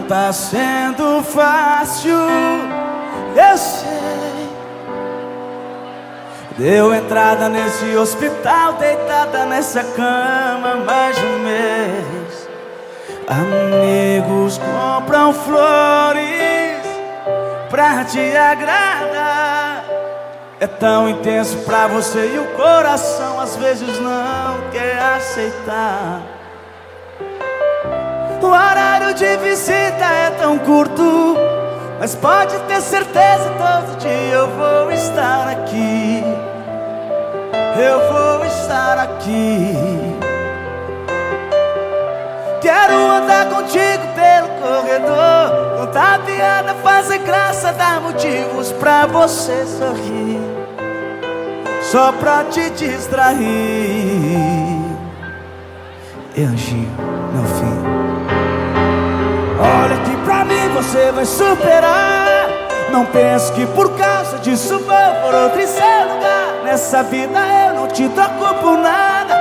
Não tá sendo fácil, eu sei. Deu entrada nesse hospital, deitada nessa cama mais de um mês. Amigos compram flores pra te agradar. É tão intenso pra você e o coração às vezes não quer aceitar. O horário de visita é tão curto, mas pode ter certeza todo dia eu vou estar aqui. Eu vou estar aqui. Quero andar contigo pelo corredor, contar piada, fazer graça, dar motivos pra você sorrir, só pra te distrair. Anjinho, meu filho. Mim você vai superar. Não pense que por causa disso vou por outro em seu lugar. Nessa vida eu não te troco por nada.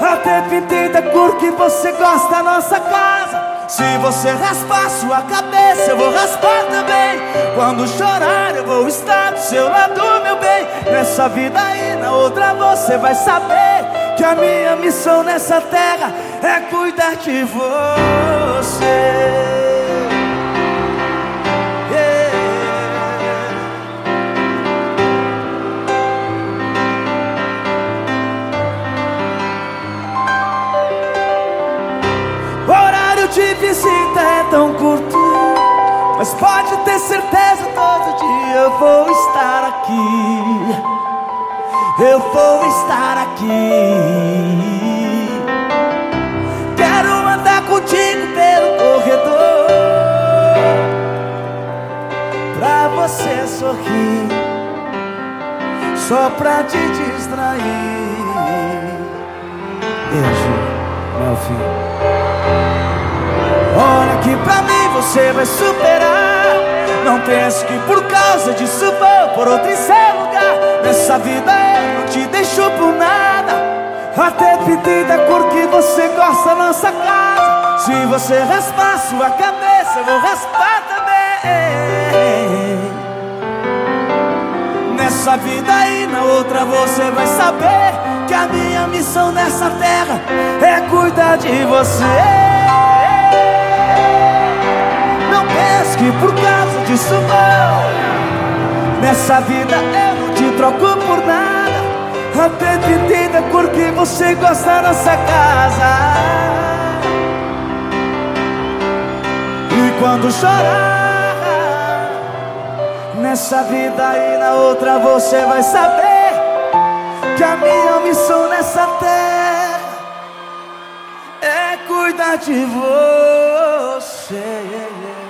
Até pintei da cor que você gosta nossa casa. Se você raspar sua cabeça, eu vou raspar também. Quando chorar, eu vou estar do seu lado, meu bem. Nessa vida e na outra você vai saber que a minha missão nessa terra é cuidar de você. Visita é tão curto Mas pode ter certeza todo dia eu vou estar aqui. Eu vou estar aqui. Quero andar contigo pelo corredor Pra você sorrir Só pra te distrair. Beijo, meu filho você vai superar. Não pense que por causa disso vou por outro em seu lugar. Nessa vida eu não te deixo por nada. Até pedir da cor que você gosta nossa casa. Se você raspar sua cabeça eu vou raspar também. Nessa vida e na outra você vai saber Que a minha missão nessa terra é cuidar de você que por causa disso não. Nessa vida eu não te troco por nada. Até entenda porque você gosta da nossa casa. E quando chorar Nessa vida e na outra você vai saber Que a minha missão nessa terra É cuidar de você você. Yeah, yeah.